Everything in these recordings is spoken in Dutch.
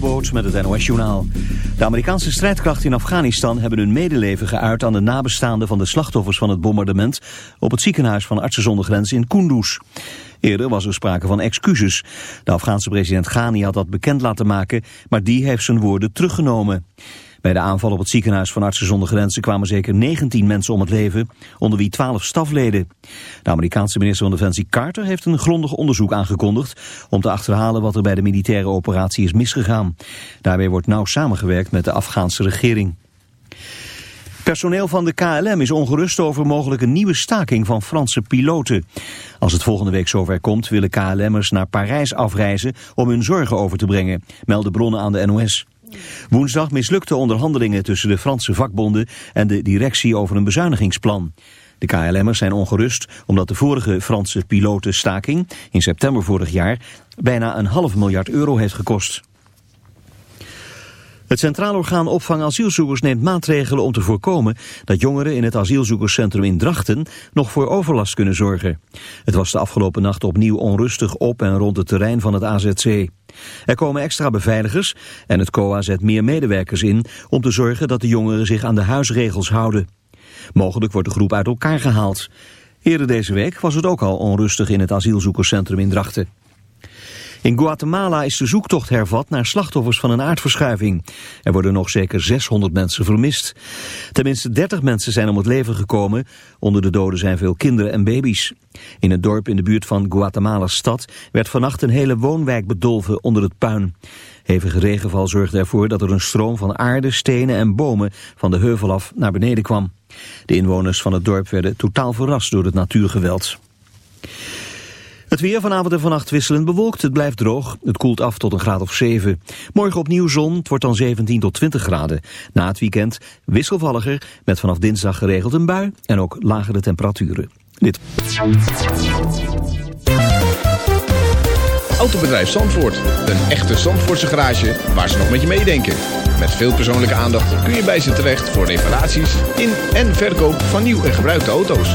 Jobboot met het NOS Journaal. De Amerikaanse strijdkrachten in Afghanistan hebben hun medeleven geuit aan de nabestaanden van de slachtoffers van het bombardement op het ziekenhuis van Artsen zonder Grens in Kunduz. Eerder was er sprake van excuses. De Afghaanse president Ghani had dat bekend laten maken, maar die heeft zijn woorden teruggenomen. Bij de aanval op het ziekenhuis van Artsen zonder Grenzen kwamen zeker 19 mensen om het leven, onder wie 12 stafleden. De Amerikaanse minister van Defensie Carter heeft een grondig onderzoek aangekondigd om te achterhalen wat er bij de militaire operatie is misgegaan. Daarbij wordt nauw samengewerkt met de Afghaanse regering. Personeel van de KLM is ongerust over mogelijk een nieuwe staking van Franse piloten. Als het volgende week zover komt willen KLM'ers naar Parijs afreizen om hun zorgen over te brengen, melden bronnen aan de NOS. Woensdag mislukte onderhandelingen tussen de Franse vakbonden en de directie over een bezuinigingsplan. De KLM'ers zijn ongerust omdat de vorige Franse pilotenstaking in september vorig jaar bijna een half miljard euro heeft gekost. Het Centraal Orgaan Opvang Asielzoekers neemt maatregelen om te voorkomen dat jongeren in het asielzoekerscentrum in Drachten nog voor overlast kunnen zorgen. Het was de afgelopen nacht opnieuw onrustig op en rond het terrein van het AZC. Er komen extra beveiligers en het COA zet meer medewerkers in om te zorgen dat de jongeren zich aan de huisregels houden. Mogelijk wordt de groep uit elkaar gehaald. Eerder deze week was het ook al onrustig in het asielzoekerscentrum in Drachten. In Guatemala is de zoektocht hervat naar slachtoffers van een aardverschuiving. Er worden nog zeker 600 mensen vermist. Tenminste 30 mensen zijn om het leven gekomen. Onder de doden zijn veel kinderen en baby's. In het dorp in de buurt van Guatemala stad werd vannacht een hele woonwijk bedolven onder het puin. Hevige regenval zorgde ervoor dat er een stroom van aarde, stenen en bomen van de heuvel af naar beneden kwam. De inwoners van het dorp werden totaal verrast door het natuurgeweld. Het weer vanavond en vannacht wisselend bewolkt. Het blijft droog. Het koelt af tot een graad of 7. Morgen opnieuw zon. Het wordt dan 17 tot 20 graden. Na het weekend wisselvalliger. Met vanaf dinsdag geregeld een bui. En ook lagere temperaturen. Dit. Autobedrijf Zandvoort. Een echte Zandvoortse garage waar ze nog met je meedenken. Met veel persoonlijke aandacht kun je bij ze terecht voor reparaties in en verkoop van nieuw en gebruikte auto's.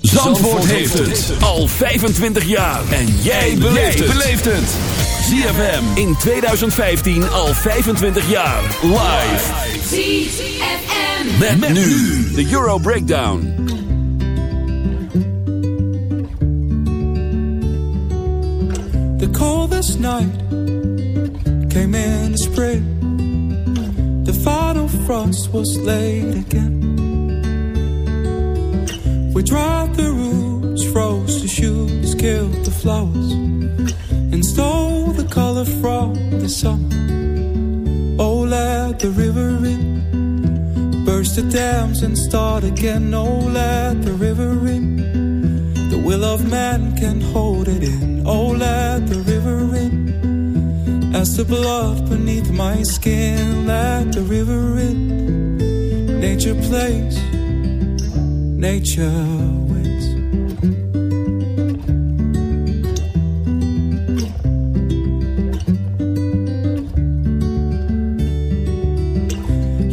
Zandvoort heeft het al 25 jaar. En jij beleeft het. ZFM in 2015 al 25 jaar. Live. ZFM. Met, met nu de Euro Breakdown. The coldest night came in the spring. The final frost was laid again. We dried the roots, froze the shoots, killed the flowers, and stole the color from the summer. Oh, let the river in, burst the dams and start again. Oh, let the river in. The will of man can hold it in. Oh, let the river in. As the blood beneath my skin, let the river in. Nature plays, nature wins.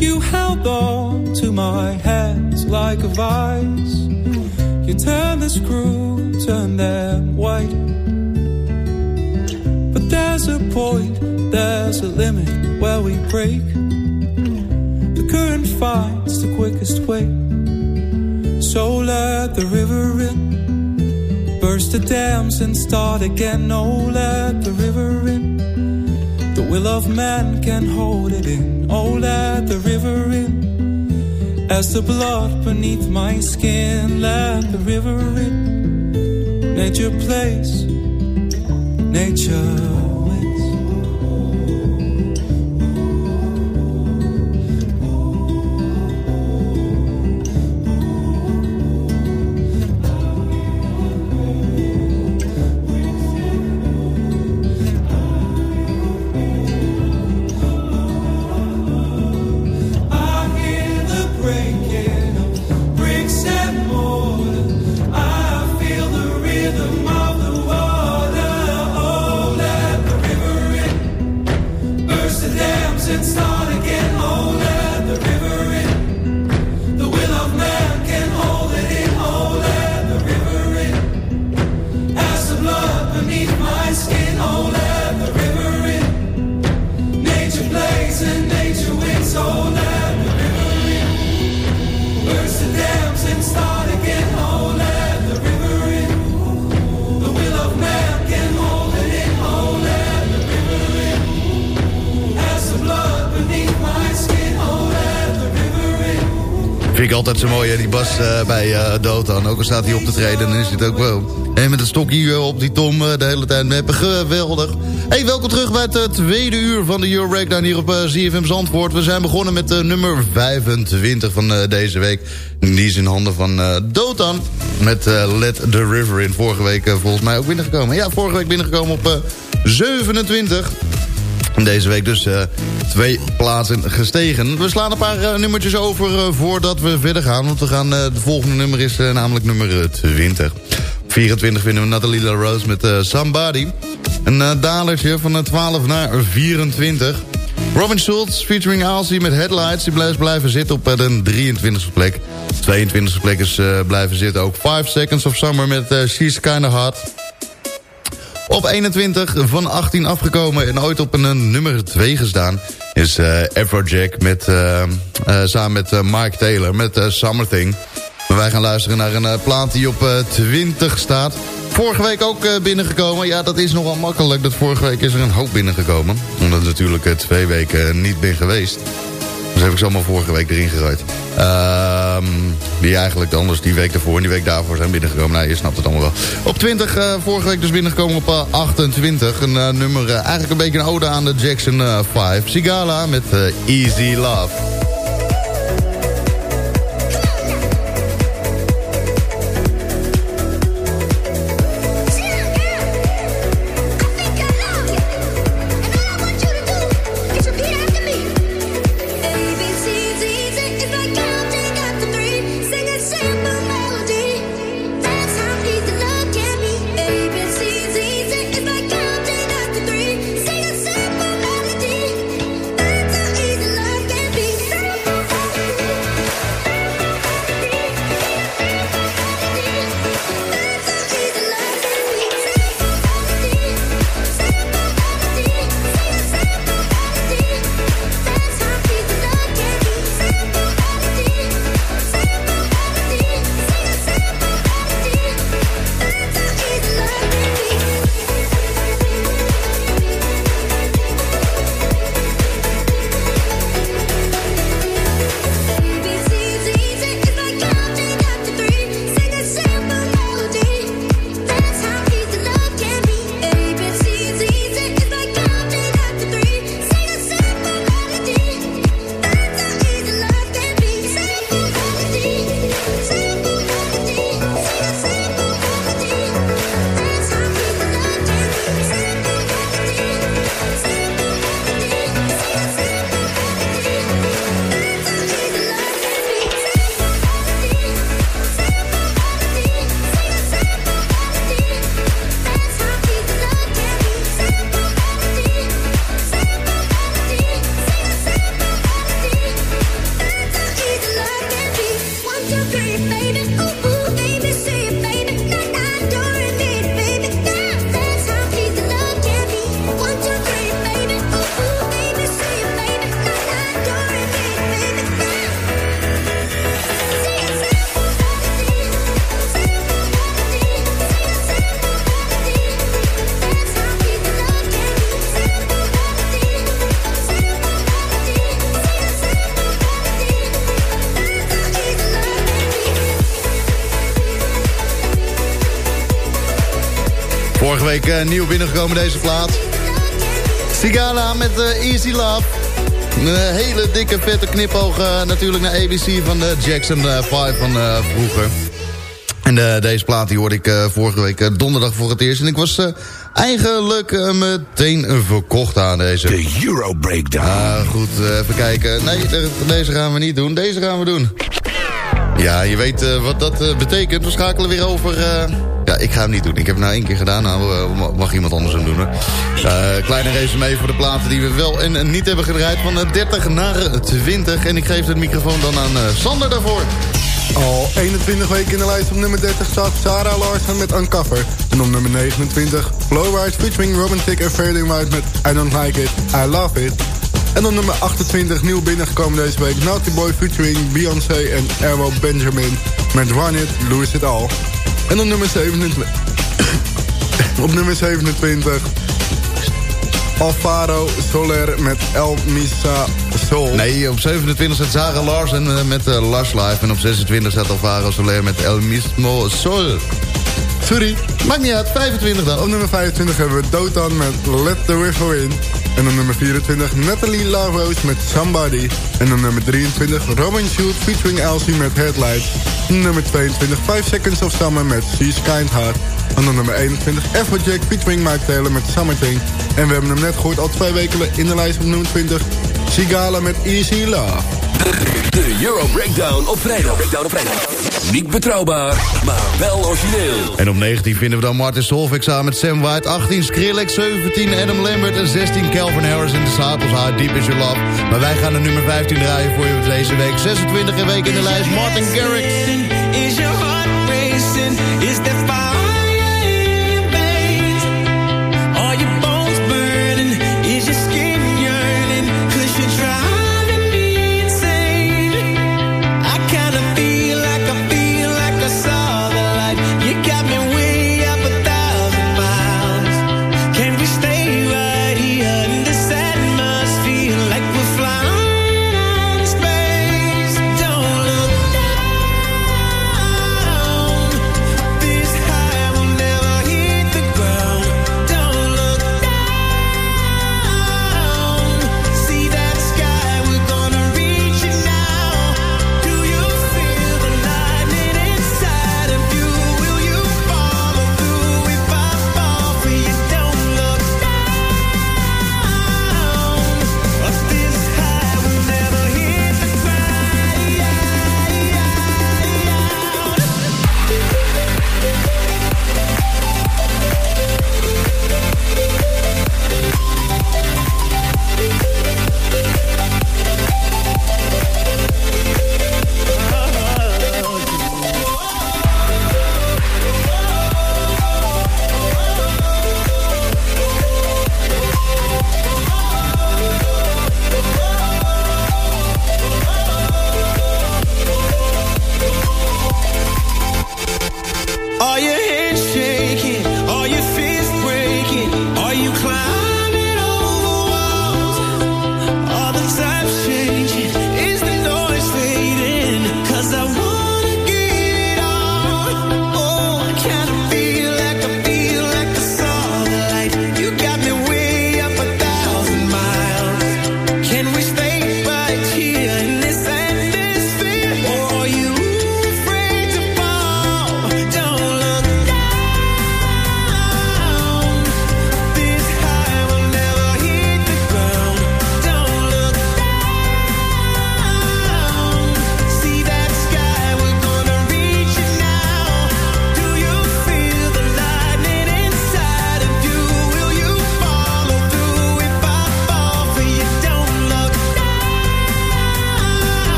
You held on to my hands like a vice. You turn the screw, turn them white. But there's a point, there's a limit where we break. The current finds the quickest way. So let the river in, burst the dams and start again. Oh, let the river in. The will of man can hold it in. Oh, let the river in. As the blood beneath my skin, let the river in. Nature plays, nature altijd zo mooi, hè, die bas eh, bij eh Dotan. Ook al staat hij op te treden, dan is het ook wel... En met het stokje eh, op die tom de hele tijd meppen. Geweldig. Hey, welkom terug bij het tweede uur van de Euro Breakdown hier op eh, ZFM Zandvoort. We zijn begonnen met uh, nummer 25 van deze week. Die is in handen van Dotan. Met Let the River in. Vorige week volgens mij ook binnengekomen. Ja, vorige week binnengekomen op eh, 27. Deze week dus eh, twee plaatsen gestegen. We slaan een paar eh, nummertjes over eh, voordat we verder gaan. Want we gaan, de volgende nummer is namelijk nummer eh, 20. Op 24 vinden we Nathalie LaRose met Somebody. Een dalertje van uh, 12 naar 24. Robin Schultz featuring Alcy met Headlights. Die blijft blijven zitten op de 23e plek. 22e plek is blijven zitten ook 5 Seconds of Summer met She's Kinda Hot. Op 21 van 18 afgekomen en ooit op een, nummer 2 gestaan... is uh, Afrojack met, uh, uh, samen met Mike Taylor met Summer Thing. Wij gaan luisteren naar een plaat die op uh, 20 staat. Vorige week ook binnengekomen. Ja, dat is nogal makkelijk. Dat vorige week is er een hoop binnengekomen. Omdat ik natuurlijk twee weken niet ben geweest. Dus heb ik allemaal vorige week erin gegooid. Uh, die eigenlijk anders die week daarvoor en die week daarvoor zijn binnengekomen. Nou, je snapt het allemaal wel. Op 20, uh, vorige week dus binnengekomen op uh, 28. Een uh, nummer, eigenlijk een beetje een ode aan de Jackson 5. Sigala met Easy Love. Week uh, nieuw binnengekomen deze plaat. Sigala met uh, Easy Love. Een hele dikke vette knipoog natuurlijk naar ABC van de Jackson 5 van vroeger. En deze plaat die hoorde ik vorige week donderdag voor het eerst. En ik was eigenlijk meteen verkocht aan deze. De Euro Breakdown. Goed, even kijken. Nee, deze gaan we niet doen. Deze gaan we doen. Ja, je weet uh, wat dat uh, betekent. We schakelen weer over... Uh... Ik ga hem niet doen. Ik heb het nou één keer gedaan. Nou, mag iemand anders hem doen. Hè. kleine resume voor de platen die we wel en niet hebben gedraaid. Van 30 naar 20. En ik geef de microfoon dan aan Sander daarvoor. Al 21 weken in de lijst op nummer 30 staat Sarah Larsen met Uncover. En op nummer 29 Flowride featuring Romantic en Fading White met I Don't Like It, I Love It. En op nummer 28 nieuw binnengekomen deze week... Naughty Boy featuring Beyoncé en Errol Benjamin... met Run It, Lose It All. En op nummer 27... op nummer 27... Alvaro Soler met El Misa Sol. Nee, op 27 staat Zara Larsen uh, met uh, Lush Life. En op 26 staat Alvaro Soler met El Mismo Sol. Sorry, maakt niet uit. 25 dan. Op nummer 25 hebben we Dotan met Let the River In. En op nummer 24 Natalie Larose met Somebody. En op nummer 23 Robin Schultz featuring Elsie met Headlights. En nummer 22 5 Seconds of Summer met She's Kind Heart. En op nummer 21 Afrojack featuring Mike Taylor met Summer Thing. En we hebben hem net gehoord al twee weken in de lijst op nummer 20. Sigala met Easy Love. De Euro Breakdown op vrijdag. Breakdown op vrijdag. Niet betrouwbaar, maar wel origineel. En op 19 vinden we dan Martin Solveig samen met Sam White. 18 Skrillex, 17 Adam Lambert en 16 Calvin Harris en Disciples. How Deep Is Your Love. Maar wij gaan de nummer 15 draaien voor je deze week. 26 en week in de lijst. Martin Garrix. Is your heart racing? Is there fire?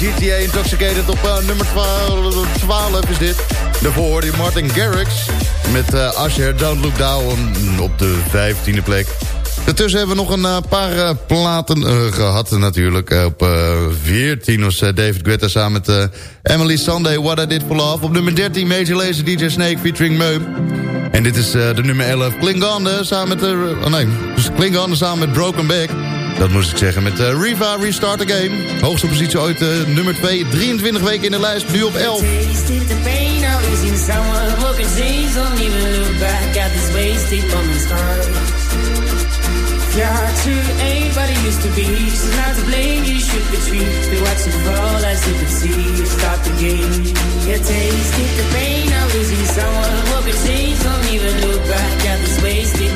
GTA Intoxicated op eh, nummer 12, 12 is dit. Daarvoor hoorde Martin Garrix met uh, Usher Don't Look Down op de 15e plek. Daartussen hebben we nog een paar platen gehad natuurlijk. op 14 was David Guetta samen met Emily Sunday What I Did For Love. Op nummer 13 Major Lazer DJ Snake featuring Meum. En dit is de nummer 11 Klingon samen met... oh nee, dus samen met Broken Back. Dat moest ik zeggen. Met uh, Riva Restart the Game. Hoogste positie ooit, uh, nummer 2. 23 weken in de lijst, nu op 11. Your heart to be. Blame, you should as you the game. You tasted the pain losing someone back At wasted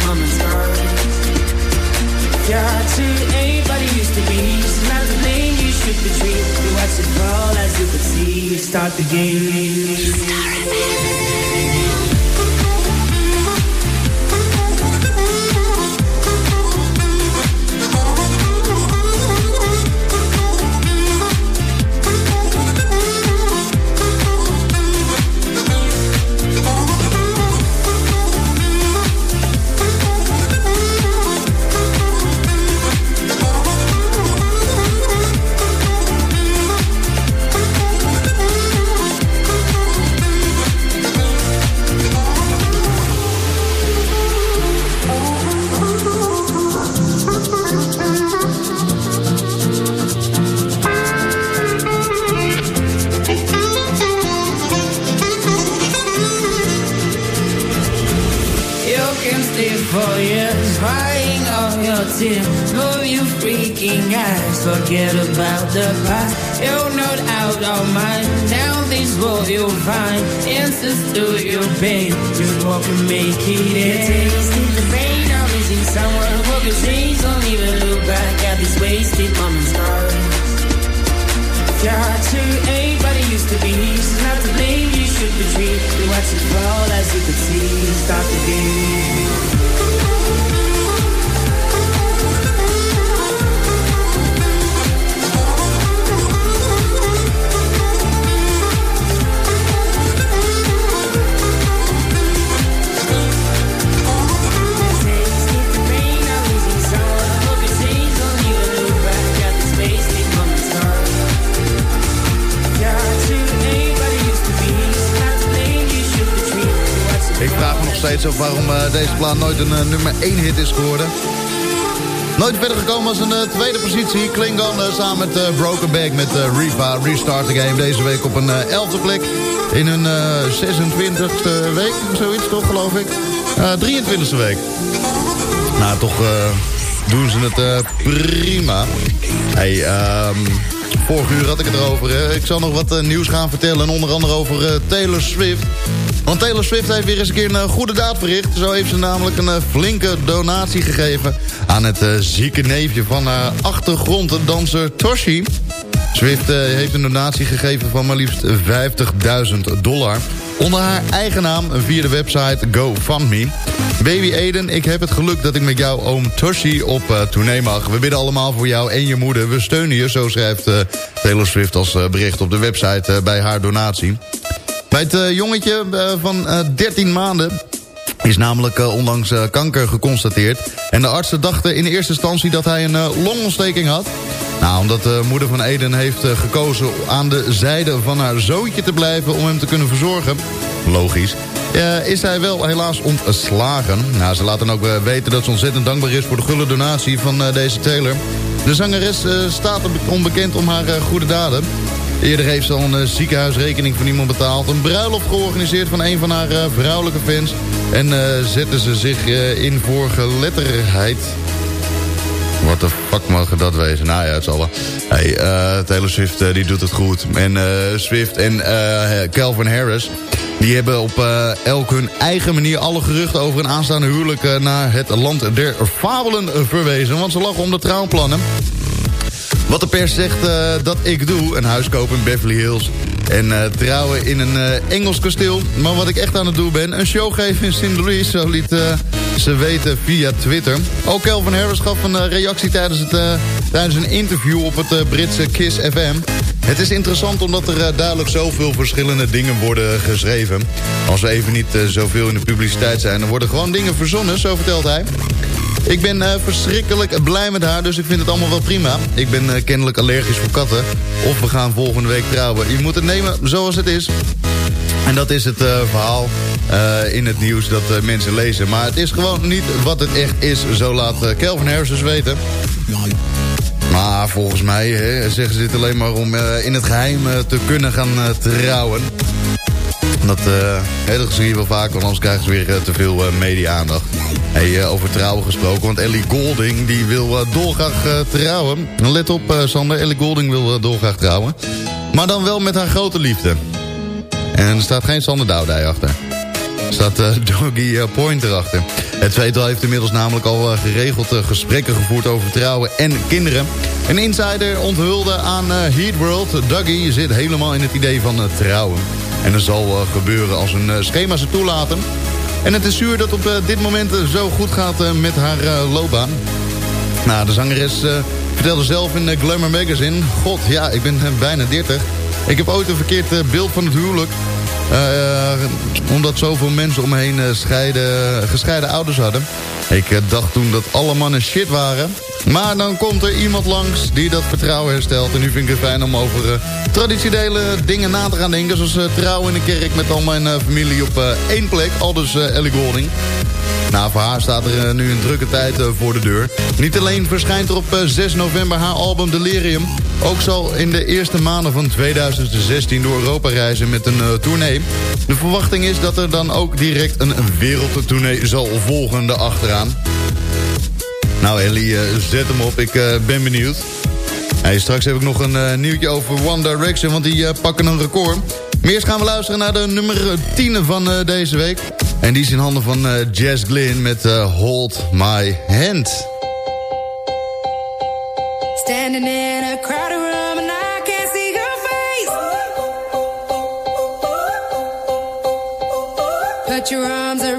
Start the game. for steeds waarom eh, deze plaat nooit een eh, nummer 1 hit is geworden. Nooit verder gekomen als een eh, tweede positie. Klingon samen met Broken Back met Riva Restart the Game. Deze week op een eh, 11e plek. In hun eh 26e week, zoiets toch geloof ik. Eh 23e week. Nou, toch doen ze het prima. Hey, ehm vorig uur had ik het erover. Ik zal nog wat nieuws gaan vertellen. En onder andere over Taylor Swift. Want Taylor Swift heeft weer eens een keer een eh, goede daad verricht. Zo heeft ze namelijk een eh, flinke donatie gegeven... aan het eh, zieke neefje van haar achtergronddanser Toshi. Swift heeft een donatie gegeven van maar liefst 50.000 dollar. Onder haar eigen naam via de website GoFundMe. Baby Aiden, ik heb het geluk dat ik met jouw oom Toshi op uh, tournee mag. We bidden allemaal voor jou en je moeder. We steunen je, zo schrijft Taylor Swift als bericht op de website bij haar donatie. Bij het jongetje van 13 maanden is namelijk onlangs kanker geconstateerd. En de artsen dachten in eerste instantie dat hij een longontsteking had. Nou, omdat de moeder van Eden heeft gekozen aan de zijde van haar zoontje te blijven... om hem te kunnen verzorgen, logisch, is hij wel helaas ontslagen. Nou, ze laten ook weten dat ze ontzettend dankbaar is voor de gulle donatie van deze Taylor. De zangeres staat onbekend om haar goede daden. Eerder heeft ze al een ziekenhuisrekening van iemand betaald. Een bruiloft georganiseerd van een van haar uh, vrouwelijke fans. En uh, zette ze zich in voor geletterheid. Wat de fuck mag dat wezen? Nou ja, het zal wel. Hey, Taylor Swift die doet het goed. En Swift en Calvin Harris... Die hebben op elk hun eigen manier alle geruchten over een aanstaande huwelijk... naar het land der fabelen verwezen. Want ze lachen om de trouwplannen. Wat de pers zegt uh, dat ik doe, een huis kopen in Beverly Hills... en uh, trouwen in een uh, Engels kasteel. Maar wat ik echt aan het doen ben, een show geven in St. Louis... zo liet ze weten via Twitter. Ook Kelvin Harris gaf een reactie tijdens, het, tijdens een interview op het Britse KISS FM... Het is interessant omdat er duidelijk zoveel verschillende dingen worden geschreven. Als we even niet zoveel in de publiciteit zijn... dan worden gewoon dingen verzonnen, zo vertelt hij. Ik ben uh, verschrikkelijk blij met haar, dus ik vind het allemaal wel prima. Ik ben uh, kennelijk allergisch voor katten. Of we gaan volgende week trouwen. Je moet het nemen zoals het is. En dat is het uh, verhaal in het nieuws dat mensen lezen. Maar het is gewoon niet wat het echt is. Zo laat Kelvin Harris dus weten. Maar volgens mij hè, zeggen ze dit alleen maar om in het geheim te kunnen gaan trouwen. Dat, uh, dat zie je wel vaak, want anders krijgen ze weer uh, te veel uh, media-aandacht. Hey, over trouwen gesproken, want Ellie Golding die wil dolgraag trouwen. Let op Sander, Ellie Golding wil dolgraag trouwen. Maar dan wel met haar grote liefde. En er staat geen Sander Douwdij achter. Er staat Doggy Point erachter. Het tweetal heeft inmiddels namelijk al geregeld gesprekken gevoerd over trouwen en kinderen. Een insider onthulde aan Heat World, Dougie zit helemaal in het idee van trouwen. En dat zal uh, gebeuren als hun uh, schema ze toelaten. En het is zuur dat op uh, dit moment zo goed gaat met haar loopbaan. Nou, de zangeres vertelde zelf in Glamour Magazine... God, ja, ik ben bijna 30. Ik heb ooit een verkeerd beeld van het huwelijk. Omdat zoveel mensen om me heen scheiden, gescheiden ouders hadden. Ik dacht toen dat alle mannen shit waren. Maar dan komt er iemand langs die dat vertrouwen herstelt. En nu vind ik het fijn om over traditionele dingen na te gaan denken. Zoals trouwen in de kerk met al mijn familie op één plek. Al dus Ellie Golding. Nou, voor haar staat er nu een drukke tijd voor de deur. Niet alleen verschijnt er op 6 november haar album Delirium. Ook zal in de eerste maanden van 2016 door Europa reizen met een tournee. De verwachting is dat er dan ook direct een wereldtournee zal volgen achteraan. Nou Ellie, eh, zet hem op. Ik eh, ben benieuwd. Hey, straks heb ik nog een nieuwtje over One Direction, want die pakken een record. Maar eerst gaan we luisteren naar de nummer 10 van deze week. En die is in handen van Jazz Glynn met Hold My Hand. Standing in Put your arms around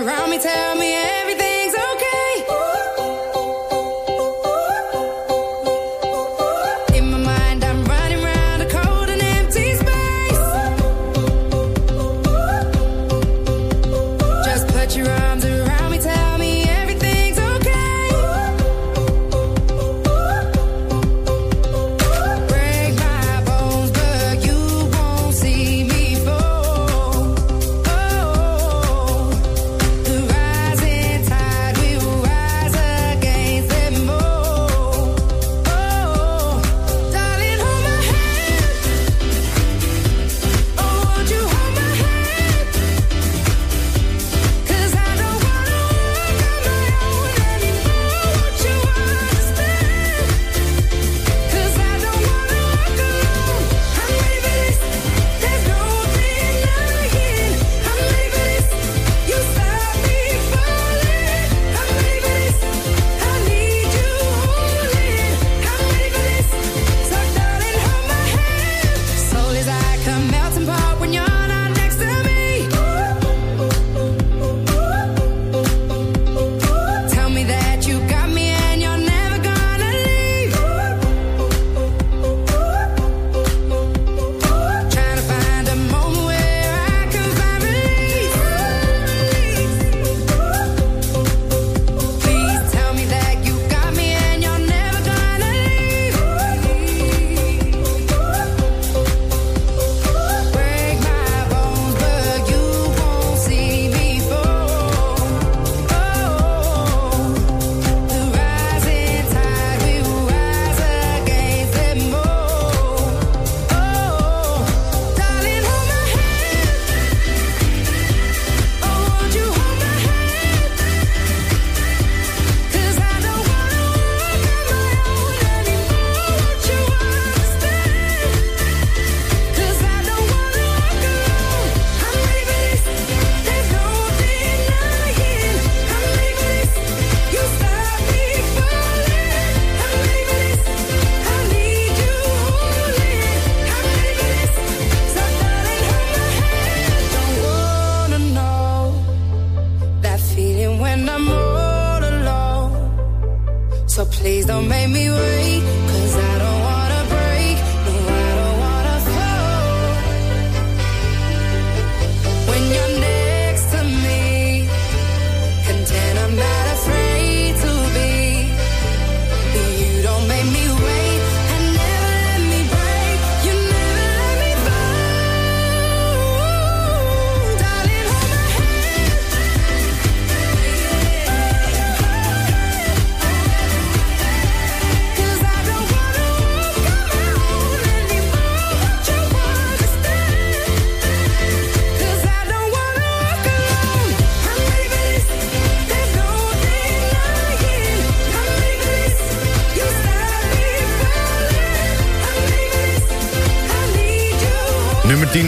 So please don't make me wait, 'cause I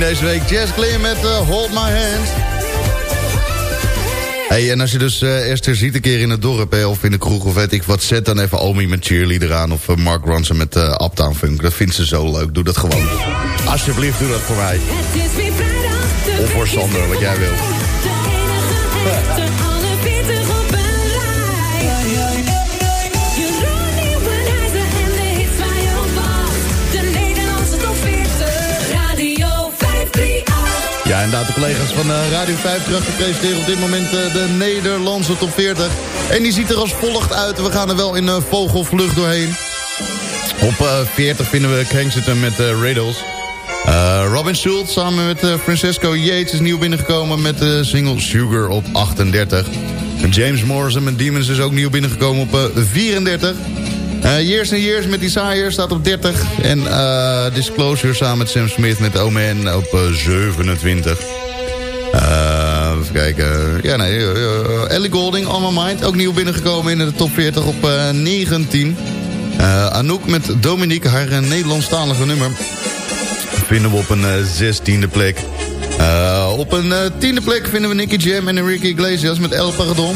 deze week, Jazz Glynn met eh, Hold My Hand. Hey, en als je dus eh Esther ziet een keer in het dorp hè, of in de kroeg of weet ik wat... zet dan even Omi met Cheerleader aan of eh, Mark Ronson met eh Uptown Funk. Dat vindt ze zo leuk. Doe dat gewoon. Alsjeblieft, doe dat voor mij. Of voor Sander, wat jij wil. Ja, inderdaad, de collega's van eh, Radio 5 presenteren op dit moment eh, de Nederlandse top 40. En die ziet er als volgt uit. We gaan er wel in eh, vogelvlucht doorheen. Op eh, 40 vinden we Kensington met Riddles. Robin Schultz samen met Francesco Yates is nieuw binnengekomen met de single Sugar op 38. En James Morrison met Demons is ook nieuw binnengekomen op eh, 34. Eh years and Years met Desire staat op 30. En eh, Disclosure samen met Sam Smith met Omen op eh, 27. Eh, even kijken. Ja, nee. Ellie Golding, On My Mind. Ook nieuw binnengekomen in de top 40 op eh, 19. Eh, Anouk met Dominique, haar Nederlandstalige nummer. Vinden we op een eh, 16e plek. Op een eh, tiende plek vinden we Nicky Jam en Enrique Iglesias met El Paradon.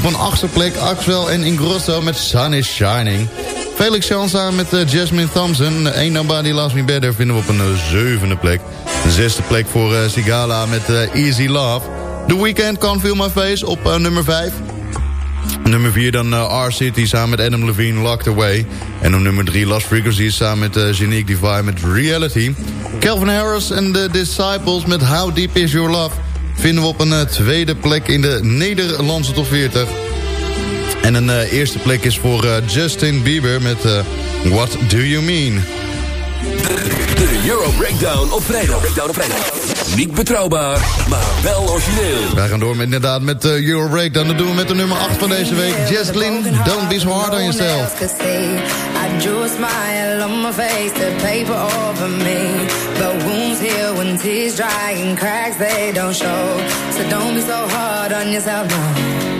Op een achtste plek Axwell en Ingrosso met Sun is Shining. Felix samen met eh, Jasmine Thompson. Ain't Nobody Loves Me Better vinden we op een eh, zevende plek. De zesde plek voor eh, Sigala met Easy Love. The Weeknd Can't Feel My Face op nummer 5. Nummer 4 dan R-City samen met Adam Levine, Locked Away. En op nummer 3 Lost Frequencies samen met uh, Genique Divine met Reality. Calvin Harris en The Disciples met How Deep Is Your Love... vinden we op een uh, tweede plek in de Nederlandse top 40. En een uh, eerste plek is voor uh, Justin Bieber met What Do You Mean? De Euro Breakdown op vrijdag. Breakdown op vrijdag. Niet betrouwbaar, maar wel origineel. Wij gaan door met, inderdaad met uh, Euro Breakdown. Dat doen we met de nummer 8 van deze week. Jess Glynn, Don't Be So Hard On Yourself. I drew a smile on my face to paper over me. But wounds heal when tears dry and cracks they don't show. So don't be so hard on yourself, no.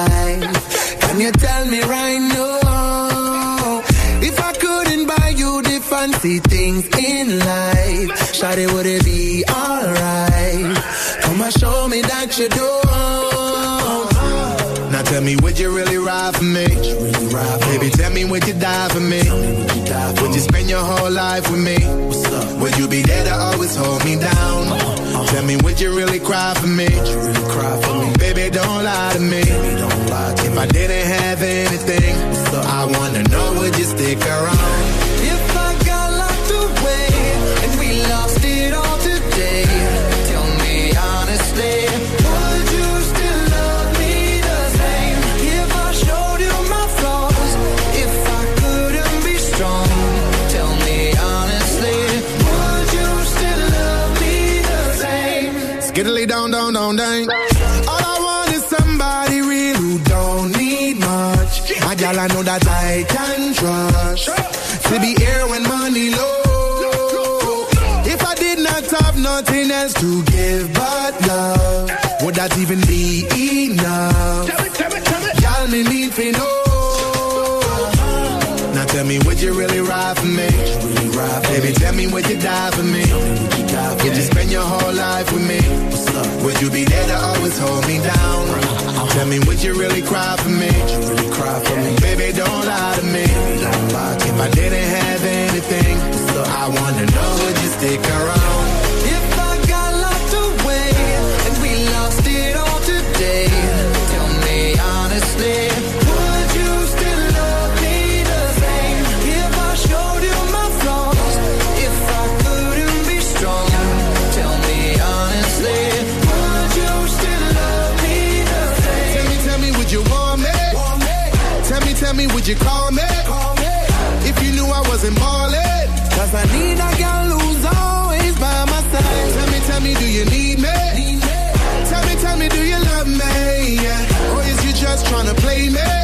Fancy things in life, Shawty, would it be alright? Come and show me that you don't. Now tell me, would you really ride for me? Really ride for Baby, tell me, would you die for me? Would you die for would you spend your whole life with me? What's up? Would you be there to always hold me down? Tell me, would you really cry for me? Really cry for me? Baby, don't lie to me. Baby, lie to If I didn't have anything, I wanna know, would you stick around? That I can trust. To be here when money low. If I did not have nothing else to give but love, would that even be enough? Y'all me need to know. Now tell me, would you really ride for me? Baby, tell me, would you die for me? Would you spend your whole life with me? Would you be there to always hold me down? Tell me, would you really cry for me? Baby, don't lie to me. If I didn't have anything, I wanna know, would you stick around? Me, would you call me? Call me. If you knew I wasn't ballin'. Cause I need a girl who's always by my side. Tell me, tell me, do you need me? Tell me, tell me, do you love me? Yeah. Or is you just tryna play me?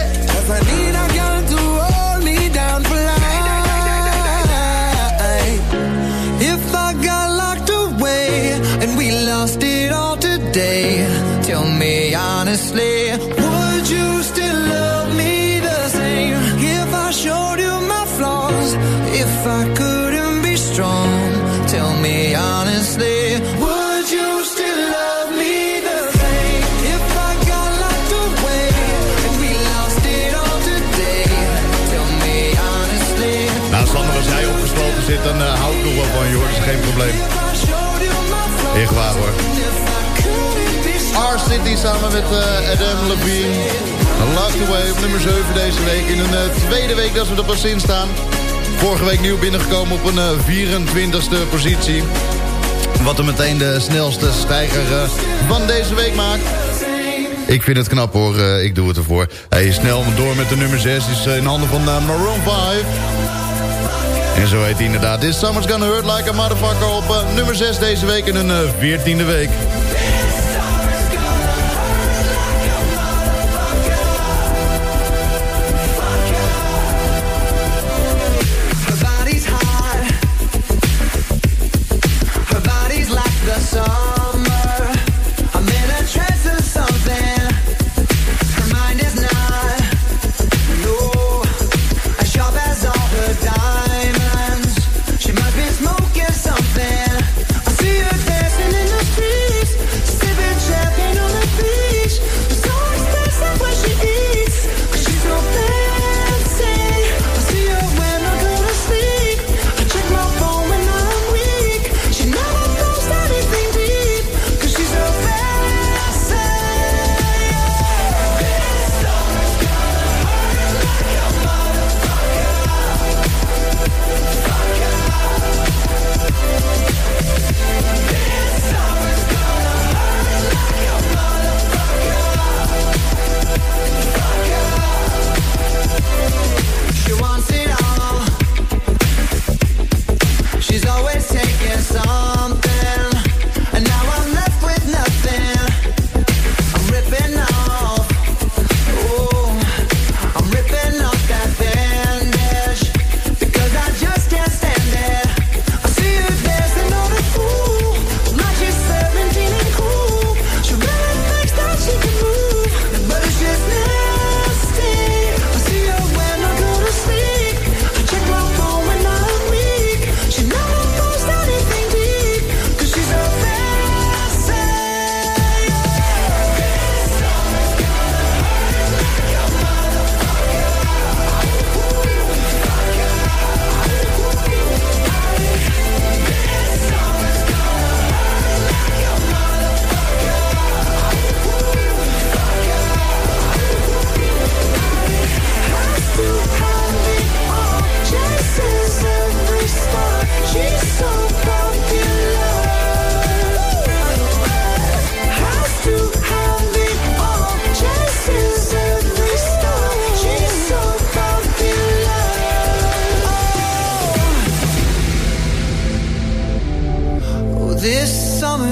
Je geen probleem. Echt waar hoor. R-City samen met eh, Adam Levine. Locked Away op nummer 7 deze week. In een eh, tweede week dat we er pas in staan. Vorige week nieuw binnengekomen op een eh, 24ste positie. Wat er meteen de snelste stijger eh, van deze week maakt. Ik vind het knap hoor, eh, ik doe het ervoor. Is snel door met de nummer 6. Is eh, in handen van eh, Maroon 5. En zo heet hij inderdaad. This Summer's Gonna Hurt Like a Motherfucker op eh, nummer 6 deze week in een eh, 14e week.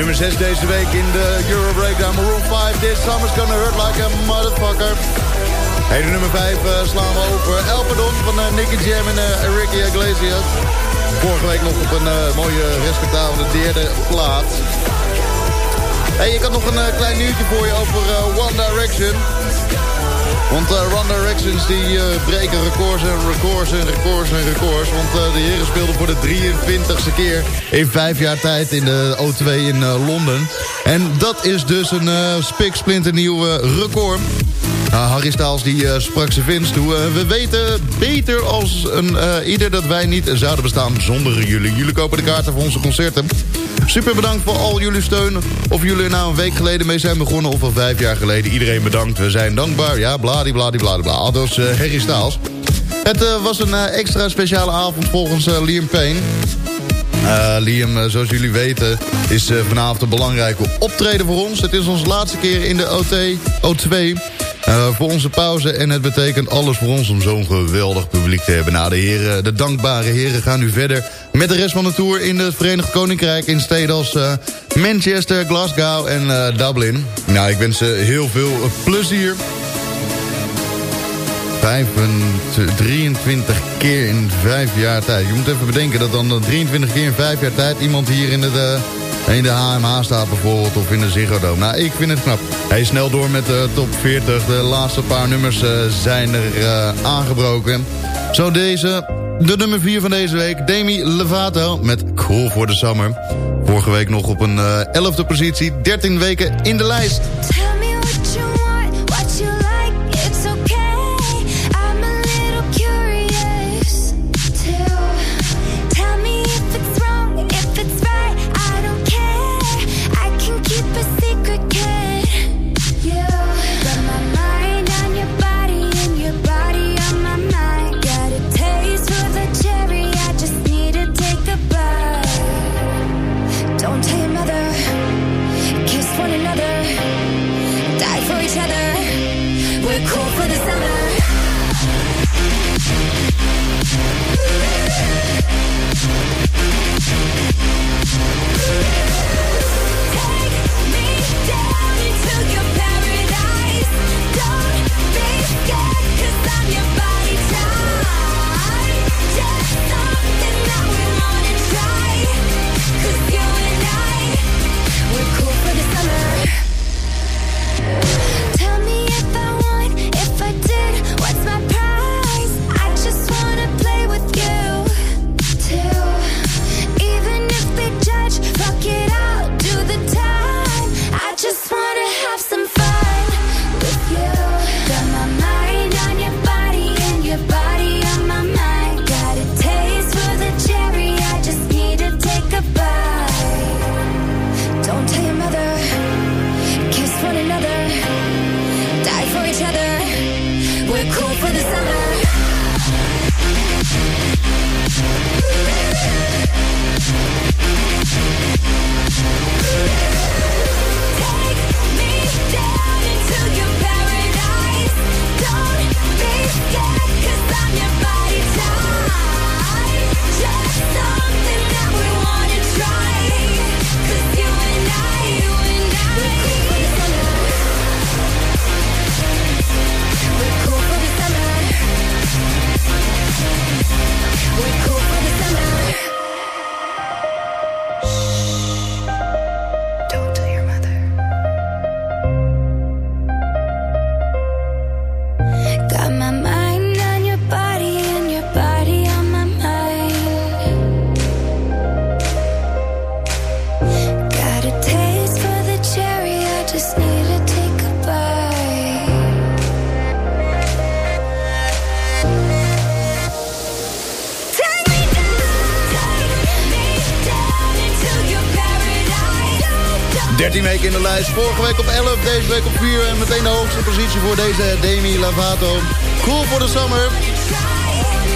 Nummer 6 deze week in de Euro Breakdown. Maroon 5, This Summer's Gonna Hurt Like a Motherfucker. Hey, de nummer 5 uh, slaan we over. El Pardon van uh, Nicky Jam en uh, Ricky Iglesias. Vorige week nog op een mooie, respectabele derde plaats. Hey, ik had nog een klein nieuwtje voor je over One Direction. Want uh, One Directions die uh, breken records en records en records en records. Want uh, de heren speelden voor de 23ste keer in vijf jaar tijd in de O2 in Londen. En dat is dus een uh, spiksplinternieuw record. Uh, Harry Styles die sprak zijn vins toe. We weten beter als een, ieder dat wij niet zouden bestaan zonder jullie. Jullie kopen de kaarten voor onze concerten. Super bedankt voor al jullie steun. Of jullie er nou een week geleden mee zijn begonnen of al vijf jaar geleden. Iedereen bedankt. We zijn dankbaar. Ja, bladibladibladibla. Aldus uh, Harry Styles. Het uh, was een uh, extra speciale avond volgens Liam Payne. Liam, zoals jullie weten, is vanavond een belangrijke optreden voor ons. Het is onze laatste keer in de OT, O2 voor onze pauze. En het betekent alles voor ons om zo'n geweldig publiek te hebben. Nou, de, heren, de dankbare heren gaan nu verder met de rest van de tour in het Verenigd Koninkrijk. In steden als uh, Manchester, Glasgow en uh, Dublin. Nou, ik wens ze heel veel plezier. 23 keer in vijf jaar tijd. Je moet even bedenken dat dan 23 keer in vijf jaar tijd... iemand hier in de, in de HMH staat bijvoorbeeld of in de Ziggo. Nou, ik vind het knap. Is snel door met de top 40. De laatste paar nummers uh, zijn er uh, aangebroken. Zo deze, de nummer 4 van deze week. Demi Lovato met Cool for the Summer. Vorige week nog op een 11e positie. 13 weken in de lijst. De lijst. Vorige week op 11, deze week op 4. En meteen de hoogste positie voor deze Demi Lovato. Cool voor de summer.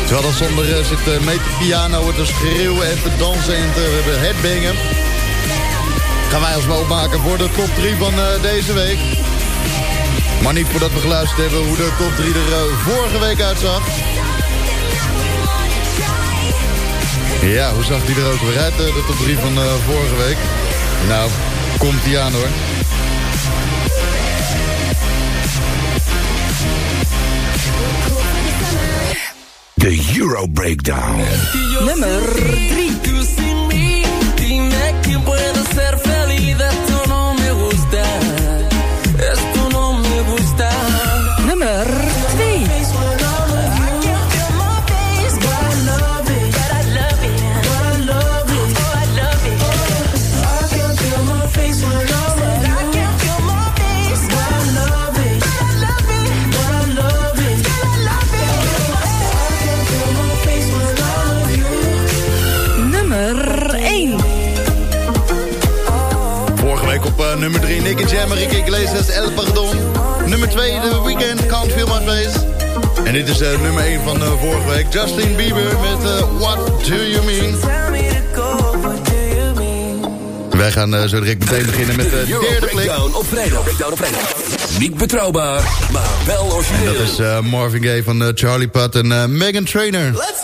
Terwijl dat zonder eh, zit eh, mee te piano, te schreeuwen en te dansen en te. Gaan wij ons wel maken voor de top 3 van eh, deze week. Maar niet voordat we geluisterd hebben hoe de top 3 er eh, vorige week uitzag. Ja, hoe zag die er ook weer uit, eh, de top 3 van eh, vorige week? Nou, komt die aan hoor. De Euro Breakdown. Nummer 3. Uh, nummer 3 Nicky Jam, Enrique Iglesias, El Pardon. Nummer 2 The Weeknd, Can't Feel My Face. En dit is uh, nummer 1 van uh, vorige week. Justin Bieber met What Do You Mean? Wij gaan zo direct meteen beginnen met de derde plek. Breakdown op vrijdag. Breakdown op vrijdag. Niet betrouwbaar, maar wel origineel. Dat is uh, Marvin Gaye van uh, Charlie Puth en uh, Megan Trainor. Let's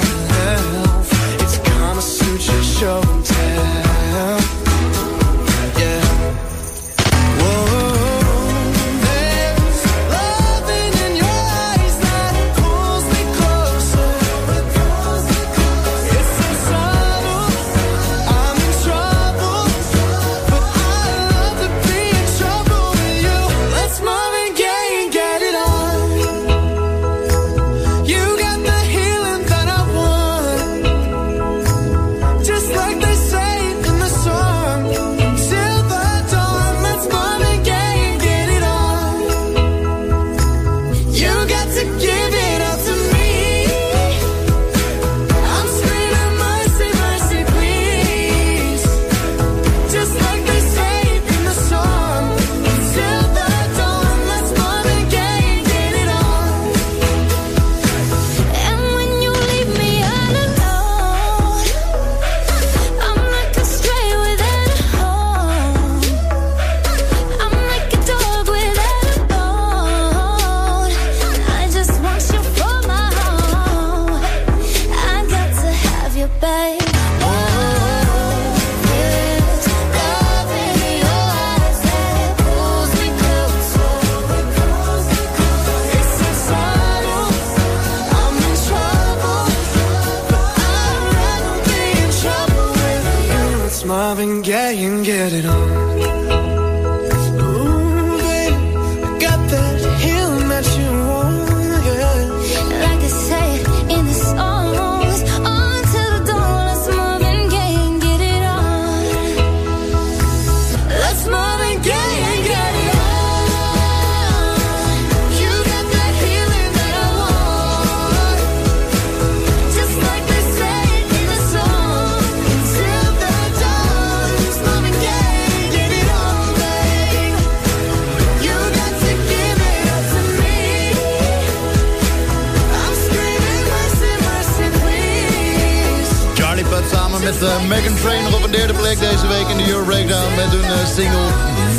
Uh, Megan Trainor op een derde plek deze week in de Euro Breakdown met hun uh, single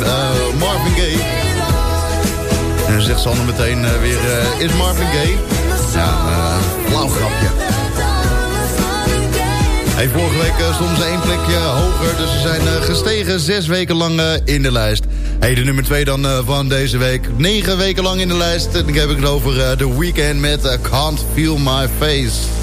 uh, Marvin Gaye. En dan zegt Sander meteen weer, is Marvin Gaye? Ja, flauw grapje. Hey, vorige week uh, stonden ze één plekje hoger, dus ze zijn gestegen zes weken lang in de lijst. Hey, de nummer twee dan van deze week. Negen weken lang in de lijst. En ik heb het over The Weeknd met Can't Feel My Face.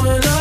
when I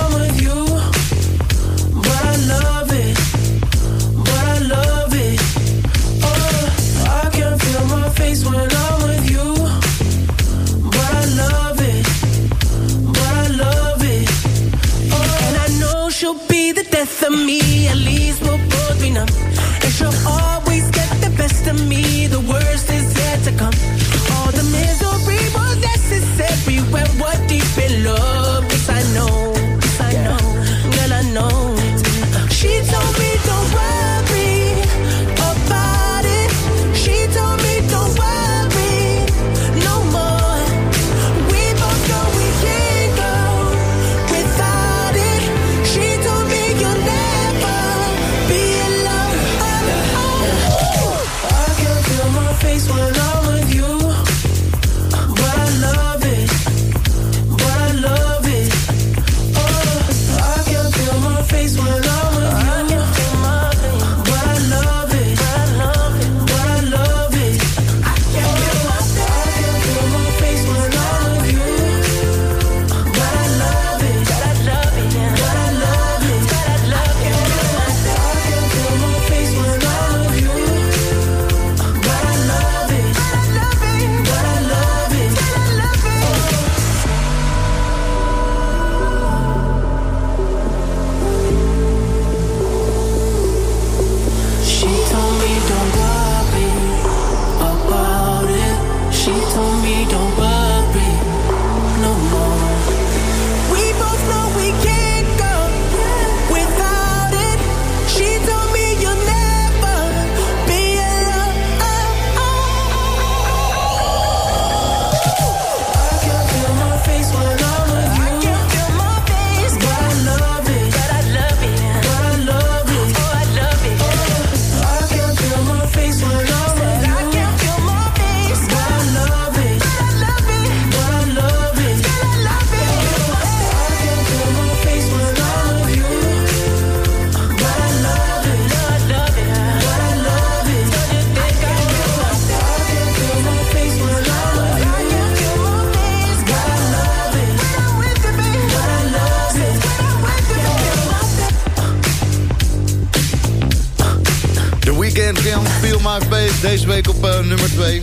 deze week op eh, nummer 2.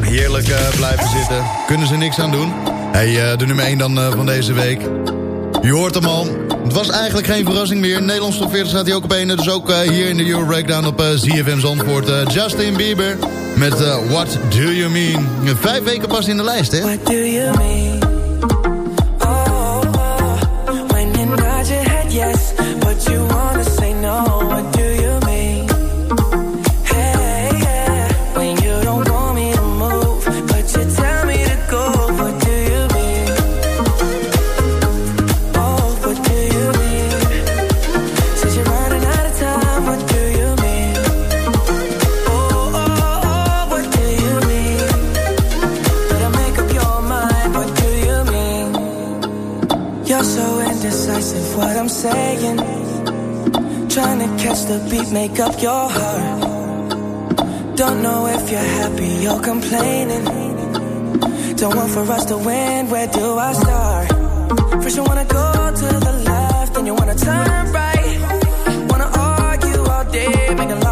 Heerlijk uh, blijven zitten. Kunnen ze niks aan doen. Hey, eh, de nummer 1 dan van deze week. Je hoort hem al. Het was eigenlijk geen verrassing meer. Nederlands top 40 staat hij ook op 1. Dus ook hier in de Euro Breakdown op ZFM Zandvoort. Justin Bieber met What Do You Mean. Vijf weken pas in de lijst, hè? What do you mean? Oh, oh, when you nod your yes, what you want the beat make up your heart. Don't know if you're happy or complaining. Don't want for us to win, where do I start? First you wanna go to the left, then you wanna turn right. Wanna argue all day, make a lot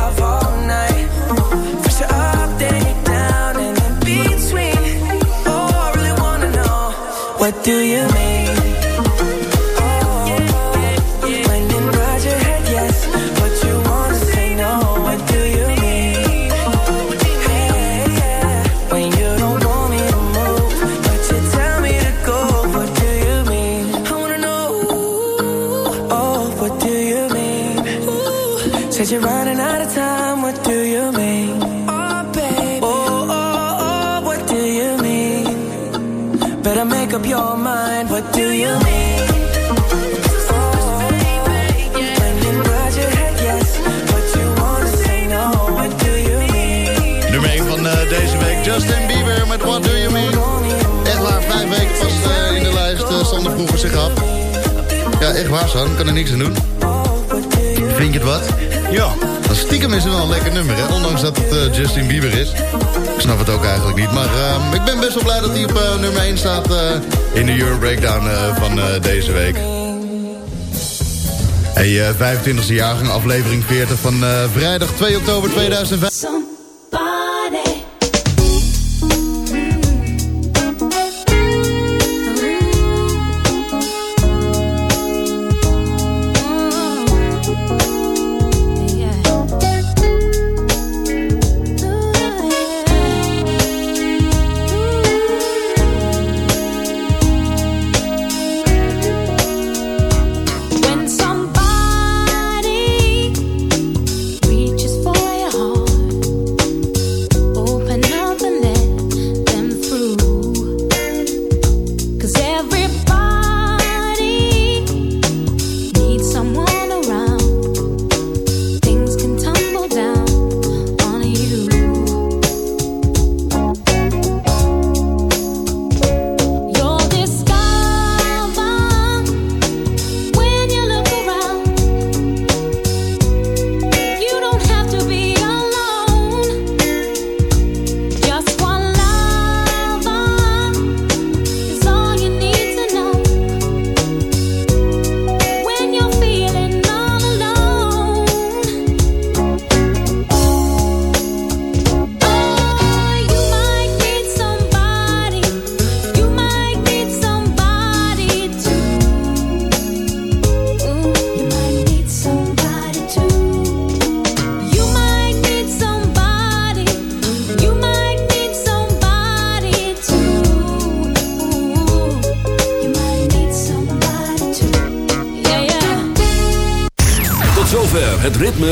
Love all night. Up, then down, and in between. Oh, I really wanna know, what do you mean? Echt waar, San. Kan er niks aan doen. Vind je het wat? Ja. Dan stiekem is het wel een lekker nummer, hè? Ondanks dat het eh, Justin Bieber is. Ik snap het ook eigenlijk niet. Maar eh, ik ben best wel blij dat hij op eh, nummer 1 staat... eh, in de Euro Breakdown van deze week. Hey, eh 25e jaargang, aflevering 40 van vrijdag 2 oktober 2005.